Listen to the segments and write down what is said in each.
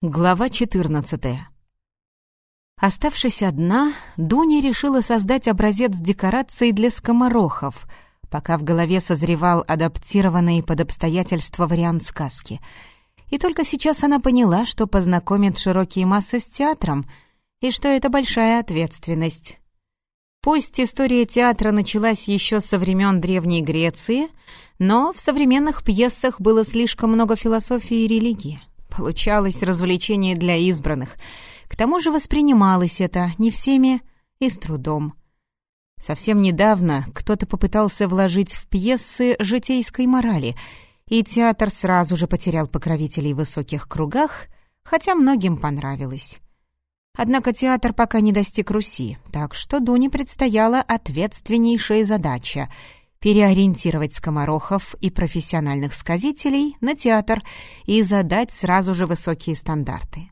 Глава 14. Оставшись одна, Дуня решила создать образец декораций для скоморохов, пока в голове созревал адаптированный под обстоятельства вариант сказки. И только сейчас она поняла, что познакомит широкие массы с театром, и что это большая ответственность. Пусть история театра началась еще со времен Древней Греции, но в современных пьесах было слишком много философии и религии. Получалось развлечение для избранных. К тому же воспринималось это не всеми и с трудом. Совсем недавно кто-то попытался вложить в пьесы житейской морали, и театр сразу же потерял покровителей в высоких кругах, хотя многим понравилось. Однако театр пока не достиг Руси, так что Дуне предстояла ответственнейшая задача — переориентировать скоморохов и профессиональных сказителей на театр и задать сразу же высокие стандарты.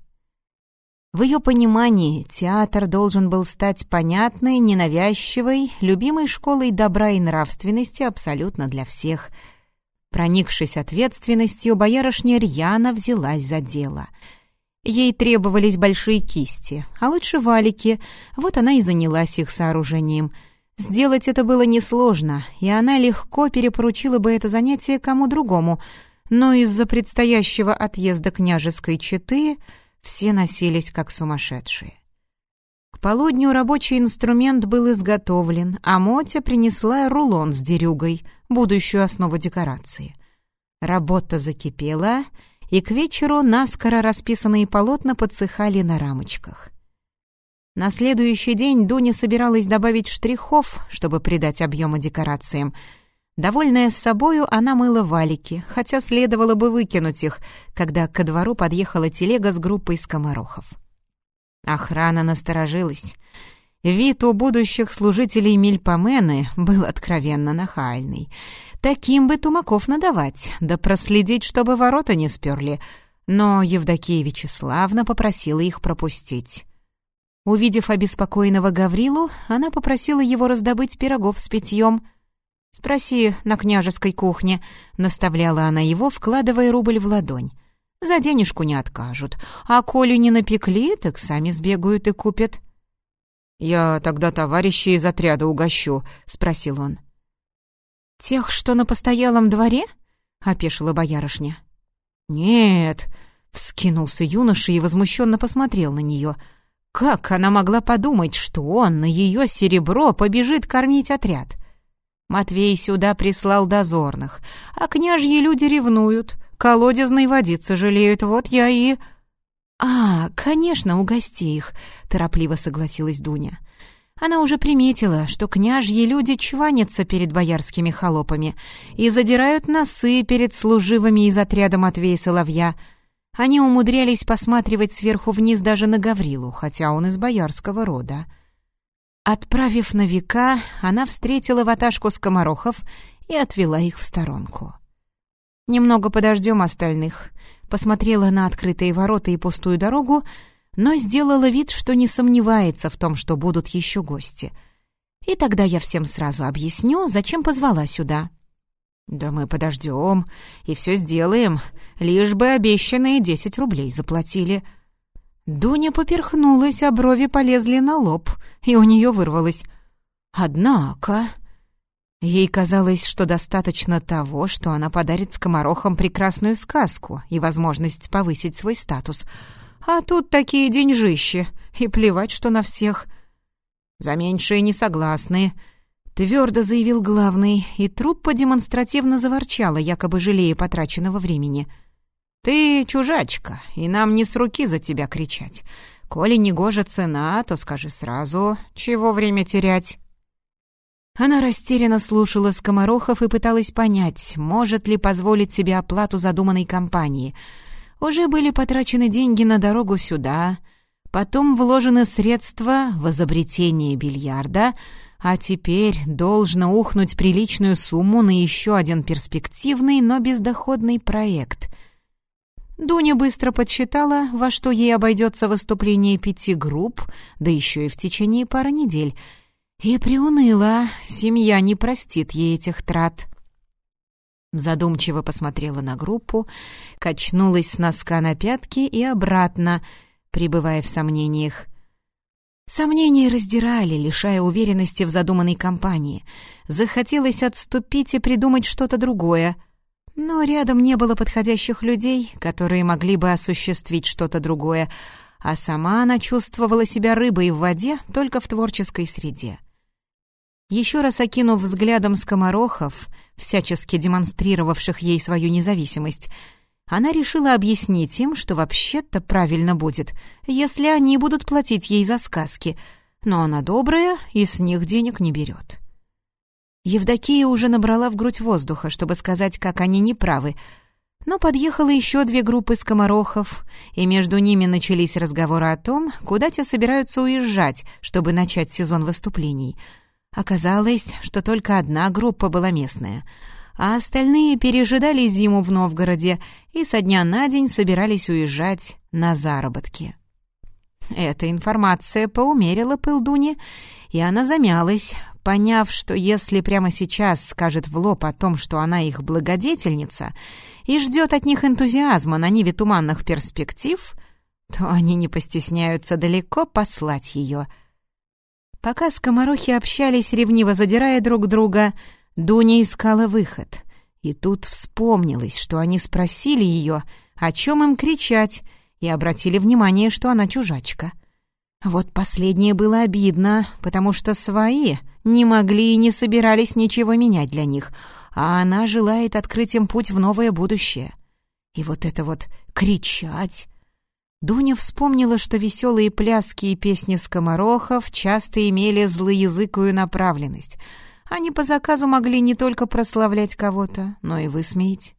В ее понимании театр должен был стать понятной, ненавязчивой, любимой школой добра и нравственности абсолютно для всех. Проникшись ответственностью, боярышня рьяно взялась за дело. Ей требовались большие кисти, а лучше валики, вот она и занялась их сооружением — Сделать это было несложно, и она легко перепоручила бы это занятие кому другому, но из-за предстоящего отъезда княжеской четы все носились как сумасшедшие. К полудню рабочий инструмент был изготовлен, а Мотя принесла рулон с дерюгой, будущую основу декорации. Работа закипела, и к вечеру наскоро расписанные полотна подсыхали на рамочках. На следующий день Дуня собиралась добавить штрихов, чтобы придать объема декорациям. Довольная собою, она мыла валики, хотя следовало бы выкинуть их, когда ко двору подъехала телега с группой скоморохов. Охрана насторожилась. Вид у будущих служителей Мильпомены был откровенно нахальный. Таким бы тумаков надавать, да проследить, чтобы ворота не сперли. Но Евдокия Вячеславна попросила их пропустить. Увидев обеспокоенного Гаврилу, она попросила его раздобыть пирогов с питьем. «Спроси на княжеской кухне», — наставляла она его, вкладывая рубль в ладонь. «За денежку не откажут, а коли не напекли, так сами сбегают и купят». «Я тогда товарища из отряда угощу», — спросил он. «Тех, что на постоялом дворе?» — опешила боярышня. «Нет», — вскинулся юноша и возмущенно посмотрел на нее — как она могла подумать, что он на ее серебро побежит кормить отряд? Матвей сюда прислал дозорных, а княжьи люди ревнуют, колодезной водицы жалеют, вот я и... «А, конечно, угости их», — торопливо согласилась Дуня. Она уже приметила, что княжьи люди чванятся перед боярскими холопами и задирают носы перед служивыми из отряда Матвея Соловья — они умудрялись посматривать сверху вниз даже на Гаврилу, хотя он из боярского рода. Отправив на века, она встретила ваташку скоморохов и отвела их в сторонку. «Немного подождем остальных», посмотрела на открытые ворота и пустую дорогу, но сделала вид, что не сомневается в том, что будут еще гости. И тогда я всем сразу объясню, зачем позвала сюда. «Да мы подождем и все сделаем, лишь бы обещанные десять рублей заплатили». Дуня поперхнулась, а брови полезли на лоб, и у нее вырвалось. «Однако...» Ей казалось, что достаточно того, что она подарит скоморохам прекрасную сказку и возможность повысить свой статус. А тут такие деньжищи, и плевать, что на всех. За меньшие не согласны, Твердо заявил главный, и труппа демонстративно заворчала, якобы жалея потраченного времени. «Ты чужачка, и нам не с руки за тебя кричать. Коли не гожа цена, то скажи сразу, чего время терять». Она растерянно слушала скоморохов и пыталась понять, может ли позволить себе оплату задуманной компании. Уже были потрачены деньги на дорогу сюда, потом вложены средства в изобретение бильярда — а теперь должно ухнуть приличную сумму на еще один перспективный, но бездоходный проект. Дуня быстро подсчитала, во что ей обойдется выступление пяти групп, да еще и в течение пары недель. И приуныла, семья не простит ей этих трат. Задумчиво посмотрела на группу, качнулась с носка на пятки и обратно, пребывая в сомнениях. Сомнения раздирали, лишая уверенности в задуманной кампании. Захотелось отступить и придумать что-то другое. Но рядом не было подходящих людей, которые могли бы осуществить что-то другое, а сама она чувствовала себя рыбой в воде только в творческой среде. Еще раз окинув взглядом скоморохов, всячески демонстрировавших ей свою независимость, она решила объяснить им, что вообще-то правильно будет, если они будут платить ей за сказки, но она добрая и с них денег не берет. Евдокия уже набрала в грудь воздуха, чтобы сказать, как они неправы, но подъехало еще две группы скоморохов, и между ними начались разговоры о том, куда те собираются уезжать, чтобы начать сезон выступлений. Оказалось, что только одна группа была местная — а остальные пережидали зиму в Новгороде и со дня на день собирались уезжать на заработки. Эта информация поумерила пыл Дуни, и она замялась, поняв, что если прямо сейчас скажет в лоб о том, что она их благодетельница, и ждет от них энтузиазма на ниве туманных перспектив, то они не постесняются далеко послать ее. Пока скоморохи общались, ревниво задирая друг друга — Дуня искала выход. И тут вспомнилось, что они спросили ее, о чем им кричать, и обратили внимание, что она чужачка. Вот последнее было обидно, потому что свои не могли и не собирались ничего менять для них, а она желает открыть им путь в новое будущее. И вот это вот «кричать» Дуня вспомнила, что веселые пляски и песни скоморохов часто имели злоязыкую направленность — они по заказу могли не только прославлять кого-то, но и высмеять.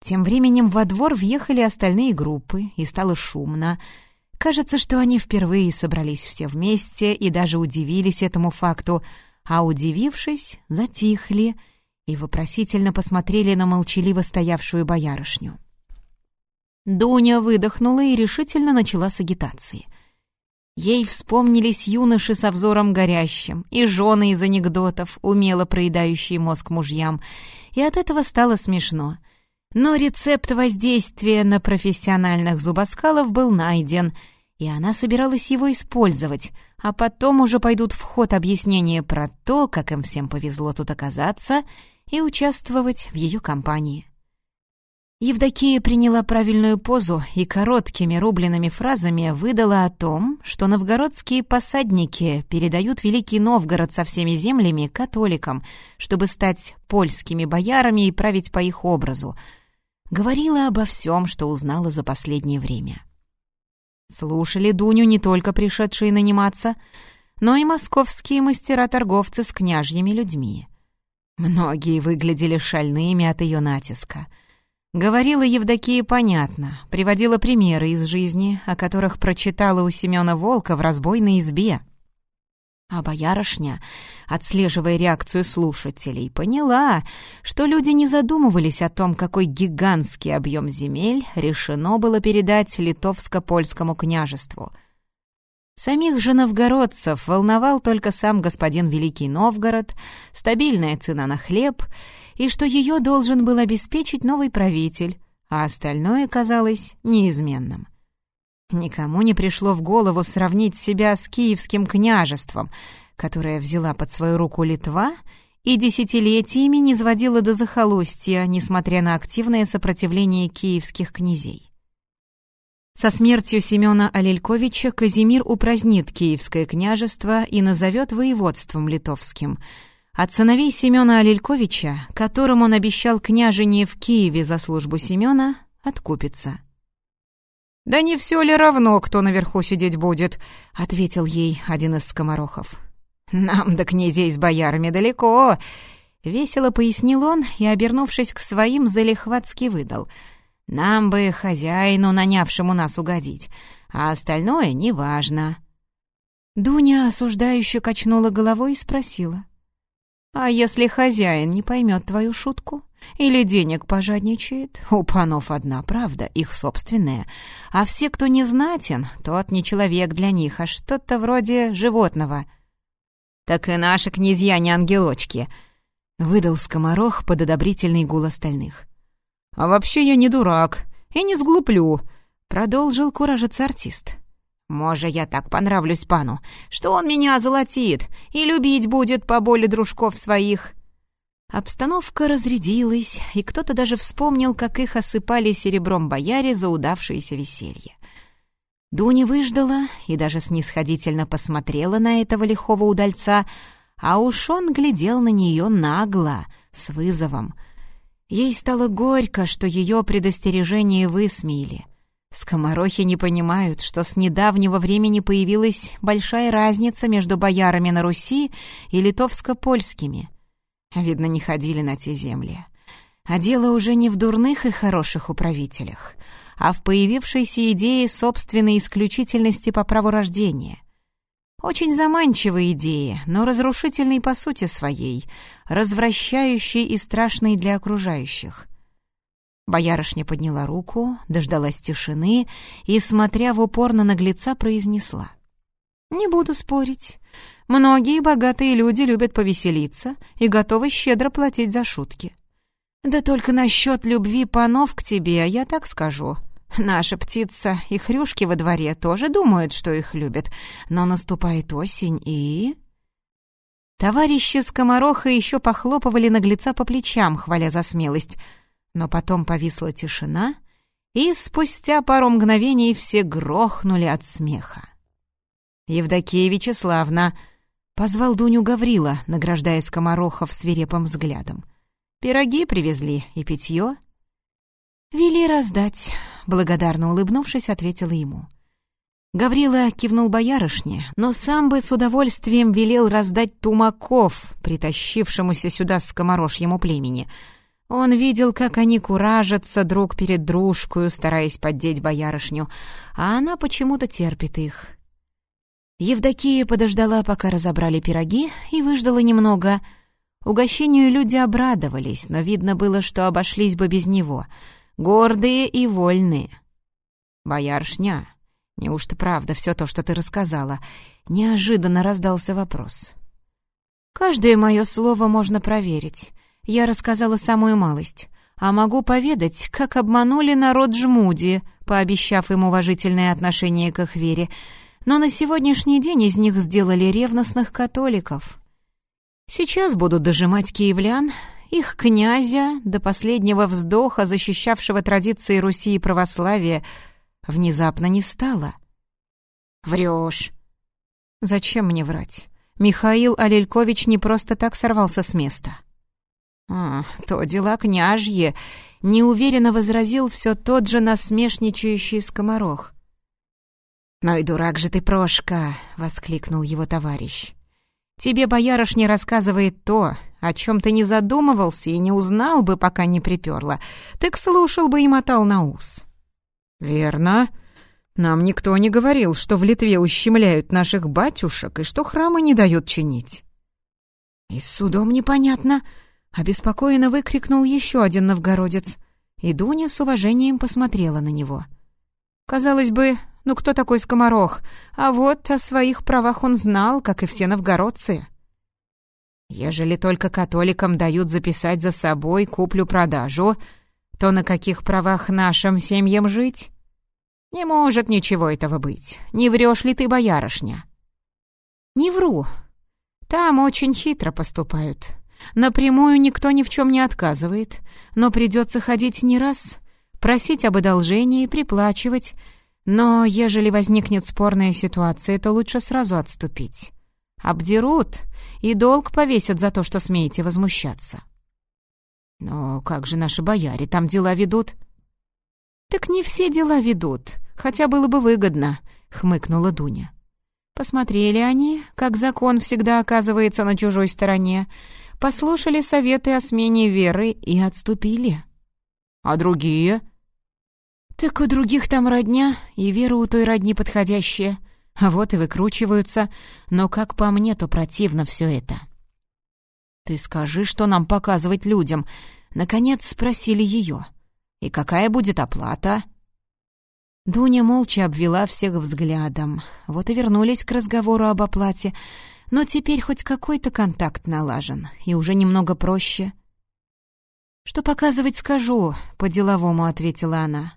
Тем временем во двор въехали остальные группы, и стало шумно. Кажется, что они впервые собрались все вместе и даже удивились этому факту, а удивившись, затихли и вопросительно посмотрели на молчаливо стоявшую боярышню. Дуня выдохнула и решительно начала с агитации — Ей вспомнились юноши со взором горящим и жены из анекдотов, умело проедающие мозг мужьям, и от этого стало смешно. Но рецепт воздействия на профессиональных зубоскалов был найден, и она собиралась его использовать, а потом уже пойдут в ход объяснения про то, как им всем повезло тут оказаться и участвовать в ее компании. Евдокия приняла правильную позу и короткими рубленными фразами выдала о том, что новгородские посадники передают Великий Новгород со всеми землями католикам, чтобы стать польскими боярами и править по их образу. Говорила обо всем, что узнала за последнее время. Слушали Дуню не только пришедшие наниматься, но и московские мастера-торговцы с княжьими людьми. Многие выглядели шальными от ее натиска — Говорила Евдокия понятно, приводила примеры из жизни, о которых прочитала у Семёна Волка в разбойной избе. А боярышня, отслеживая реакцию слушателей, поняла, что люди не задумывались о том, какой гигантский объем земель решено было передать литовско-польскому княжеству. Самих же новгородцев волновал только сам господин Великий Новгород, стабильная цена на хлеб — и что ее должен был обеспечить новый правитель, а остальное казалось неизменным. Никому не пришло в голову сравнить себя с киевским княжеством, которое взяла под свою руку Литва и десятилетиями не сводила до захолустья, несмотря на активное сопротивление киевских князей. Со смертью Семёна Алельковича Казимир упразднит Киевское княжество и назовет воеводством литовским — от сыновей Семена Алельковича, которым он обещал княжение в Киеве за службу Семена, откупится. «Да не все ли равно, кто наверху сидеть будет?» — ответил ей один из скоморохов. «Нам до князей с боярами далеко!» — весело пояснил он и, обернувшись к своим, залихватски выдал. «Нам бы хозяину, нанявшему нас, угодить, а остальное неважно». Дуня осуждающе качнула головой и спросила. А если хозяин не поймет твою шутку? Или денег пожадничает? У панов одна правда, их собственная. А все, кто не знатен, тот не человек для них, а что-то вроде животного. Так и наши князья не ангелочки. — выдал скоморох под одобрительный гул остальных. «А вообще я не дурак и не сглуплю», — продолжил куражиться артист. «Може, я так понравлюсь пану, что он меня озолотит и любить будет по дружков своих». Обстановка разрядилась, и кто-то даже вспомнил, как их осыпали серебром бояре за удавшееся веселье. Дуня выждала и даже снисходительно посмотрела на этого лихого удальца, а уж он глядел на нее нагло, с вызовом. Ей стало горько, что ее предостережение высмеяли. Скоморохи не понимают, что с недавнего времени появилась большая разница между боярами на Руси и литовско-польскими — Видно, не ходили на те земли. А дело уже не в дурных и хороших управителях, а в появившейся идее собственной исключительности по праву рождения. Очень заманчивая идея, но разрушительной по сути своей, развращающей и страшной для окружающих. Боярышня подняла руку, дождалась тишины и, смотря в упор на наглеца, произнесла. «Не буду спорить. Многие богатые люди любят повеселиться и готовы щедро платить за шутки. Да только насчет любви панов к тебе я так скажу. Наша птица и хрюшки во дворе тоже думают, что их любят, но наступает осень и... Товарищи скомороха еще похлопывали наглеца по плечам, хваля за смелость, но потом повисла тишина, и спустя пару мгновений все грохнули от смеха. «Евдокия Вячеславна!» Позвал Дуню Гаврила, награждая скоморохов свирепым взглядом. «Пироги привезли и питье?» «Вели раздать», — благодарно улыбнувшись, ответила ему. Гаврила кивнул боярышне, но сам бы с удовольствием велел раздать тумаков, притащившемуся сюда скоморожьему племени. Он видел, как они куражатся друг перед дружкою, стараясь поддеть боярышню, а она почему-то терпит их. Евдокия подождала, пока разобрали пироги, и выждала немного. Угощению люди обрадовались, но видно было, что обошлись бы без него. Гордые и вольные. «Бояршня, неужто правда все то, что ты рассказала?» Неожиданно раздался вопрос. «Каждое мое слово можно проверить. Я рассказала самую малость. А могу поведать, как обманули народ Жмуди, пообещав им уважительное отношение к их вере, но на сегодняшний день из них сделали ревностных католиков. Сейчас будут дожимать киевлян, их князя, до последнего вздоха, защищавшего традиции Руси и православия, внезапно не стало. «Врешь!» «Зачем мне врать? Михаил Алелькович не просто так сорвался с места». «А, то дела княжье», — неуверенно возразил все тот же насмешничающий скоморох. «Ну и дурак же ты, Прошка!» — воскликнул его товарищ. «Тебе боярышня рассказывает то, о чем ты не задумывался и не узнал бы, пока не приперла. Так слушал бы и мотал на ус». «Верно. Нам никто не говорил, что в Литве ущемляют наших батюшек и что храмы не дают чинить». «И с судом непонятно», — обеспокоенно выкрикнул еще один новгородец, и Дуня с уважением посмотрела на него. Казалось бы, ну кто такой скоморох? А вот о своих правах он знал, как и все новгородцы. Ежели только католикам дают записать за собой куплю-продажу, то на каких правах нашим семьям жить? Не может ничего этого быть. Не врешь ли ты, боярышня? Не вру. Там очень хитро поступают. Напрямую никто ни в чем не отказывает, но придется ходить не раз, просить об одолжении, приплачивать, но ежели возникнет спорная ситуация, то лучше сразу отступить. Обдерут и долг повесят за то, что смеете возмущаться. Но как же наши бояре там дела ведут? Так не все дела ведут, хотя было бы выгодно, хмыкнула Дуня. Посмотрели они, как закон всегда оказывается на чужой стороне, послушали советы о смене веры и отступили. А другие? «Так у других там родня, и вера у той родни подходящая. Вот и выкручиваются. Но, как по мне, то противно все это». «Ты скажи, что нам показывать людям?» Наконец спросили ее. «И какая будет оплата?» Дуня молча обвела всех взглядом. Вот и вернулись к разговору об оплате. Но теперь хоть какой-то контакт налажен, и уже немного проще. «Что показывать скажу», — по-деловому ответила она.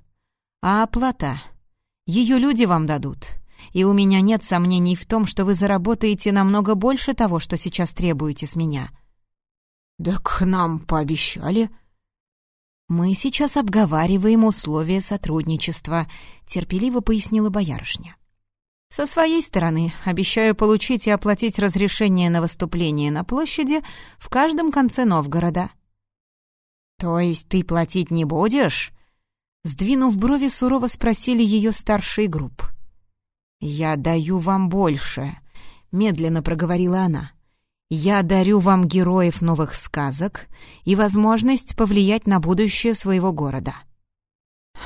«А оплата? Ее люди вам дадут. И у меня нет сомнений в том, что вы заработаете намного больше того, что сейчас требуете с меня». «Да к нам пообещали», «Мы сейчас обговариваем условия сотрудничества», — терпеливо пояснила боярышня. «Со своей стороны обещаю получить и оплатить разрешение на выступление на площади в каждом конце Новгорода». «То есть ты платить не будешь?» Сдвинув брови, сурово спросили ее старшие групп. «Я даю вам больше», — медленно проговорила она. Я дарю вам героев новых сказок и возможность повлиять на будущее своего города».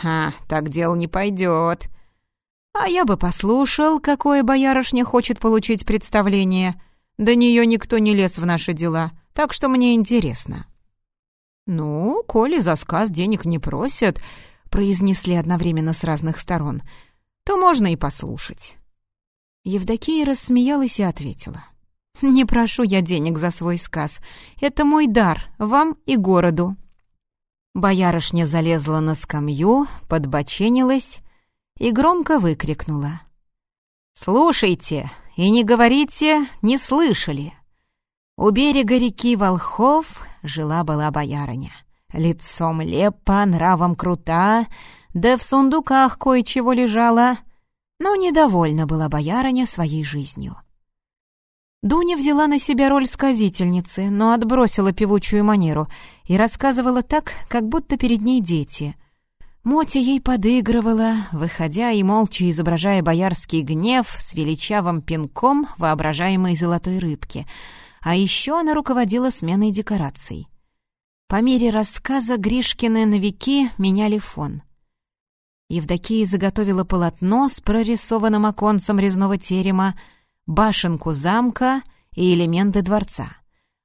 «Ха, так дело не пойдет. А я бы послушал, какое боярышня хочет получить представление. До нее никто не лез в наши дела, так что мне интересно». «Ну, коли за сказ денег не просят», — произнесли одновременно с разных сторон, — «то можно и послушать». Евдокия рассмеялась и ответила. — «Не прошу я денег за свой сказ. Это мой дар вам и городу». Боярышня залезла на скамью, подбоченилась и громко выкрикнула. «Слушайте и не говорите, не слышали!» У берега реки Волхов жила-была боярыня. Лицом лепа, нравом крута, да в сундуках кое-чего лежала, но недовольна была боярыня своей жизнью. Дуня взяла на себя роль сказительницы, но отбросила певучую манеру и рассказывала так, как будто перед ней дети. Мотя ей подыгрывала, выходя и молча изображая боярский гнев с величавым пинком воображаемой золотой рыбки. А еще она руководила сменой декораций. По мере рассказа Гришкины новики меняли фон. Евдокия заготовила полотно с прорисованным оконцем резного терема, башенку замка и элементы дворца.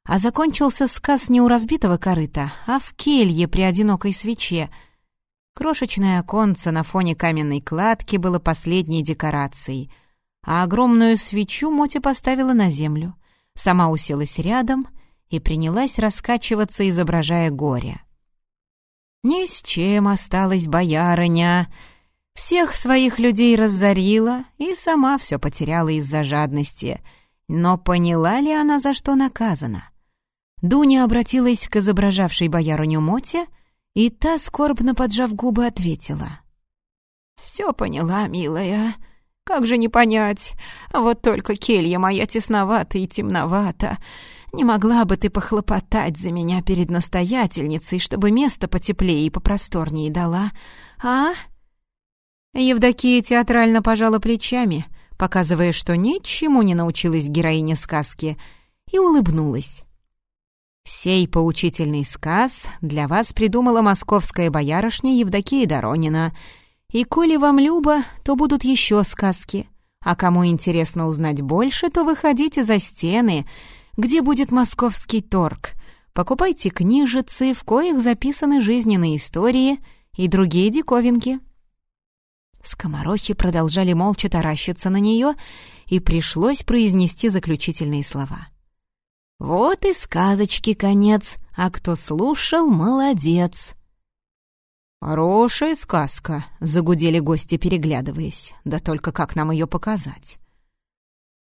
А закончился сказ не у разбитого корыта, а в келье при одинокой свече. Крошечное оконце на фоне каменной кладки было последней декорацией, а огромную свечу Мотя поставила на землю, сама уселась рядом и принялась раскачиваться, изображая горе. Ни с чем осталась боярыня, всех своих людей разорила и сама все потеряла из-за жадности. Но поняла ли она, за что наказана? Дуня обратилась к изображавшей боярыню Моте, и та, скорбно поджав губы, ответила. «Все поняла, милая. Как же не понять? Вот только келья моя тесновата и темновата. Не могла бы ты похлопотать за меня перед настоятельницей, чтобы место потеплее и попросторнее дала, а?» Евдокия театрально пожала плечами, показывая, что ничему не научилась героиня сказки, и улыбнулась. «Сей поучительный сказ для вас придумала московская боярышня Евдокия Доронина. И коли вам любо, то будут еще сказки. А кому интересно узнать больше, то выходите за стены, где будет московский торг. Покупайте книжицы, в коих записаны жизненные истории и другие диковинки». Скоморохи продолжали молча таращиться на нее, и пришлось произнести заключительные слова. «Вот и сказочки конец, а кто слушал, молодец!» «Хорошая сказка», — загудели гости, переглядываясь. «Да только как нам ее показать?»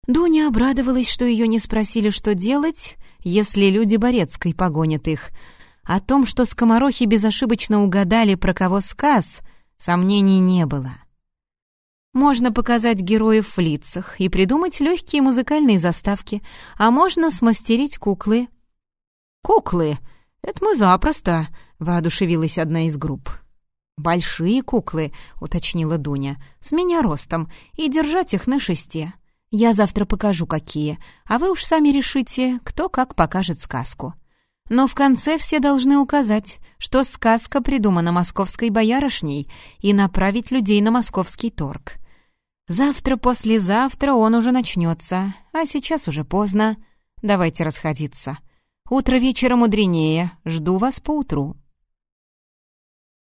Дуня обрадовалась, что ее не спросили, что делать, если люди Борецкой погонят их. О том, что скоморохи безошибочно угадали, про кого сказ, сомнений не было. — можно показать героев в лицах и придумать легкие музыкальные заставки, а можно смастерить куклы. «Куклы? Это мы запросто», — воодушевилась одна из групп. «Большие куклы», — уточнила Дуня, — «с меня ростом, и держать их на шесте. Я завтра покажу, какие, а вы уж сами решите, кто как покажет сказку». Но в конце все должны указать, что сказка придумана московской боярышней и направить людей на московский торг. Завтра-послезавтра он уже начнется, а сейчас уже поздно. Давайте расходиться. Утро вечера мудренее, жду вас поутру.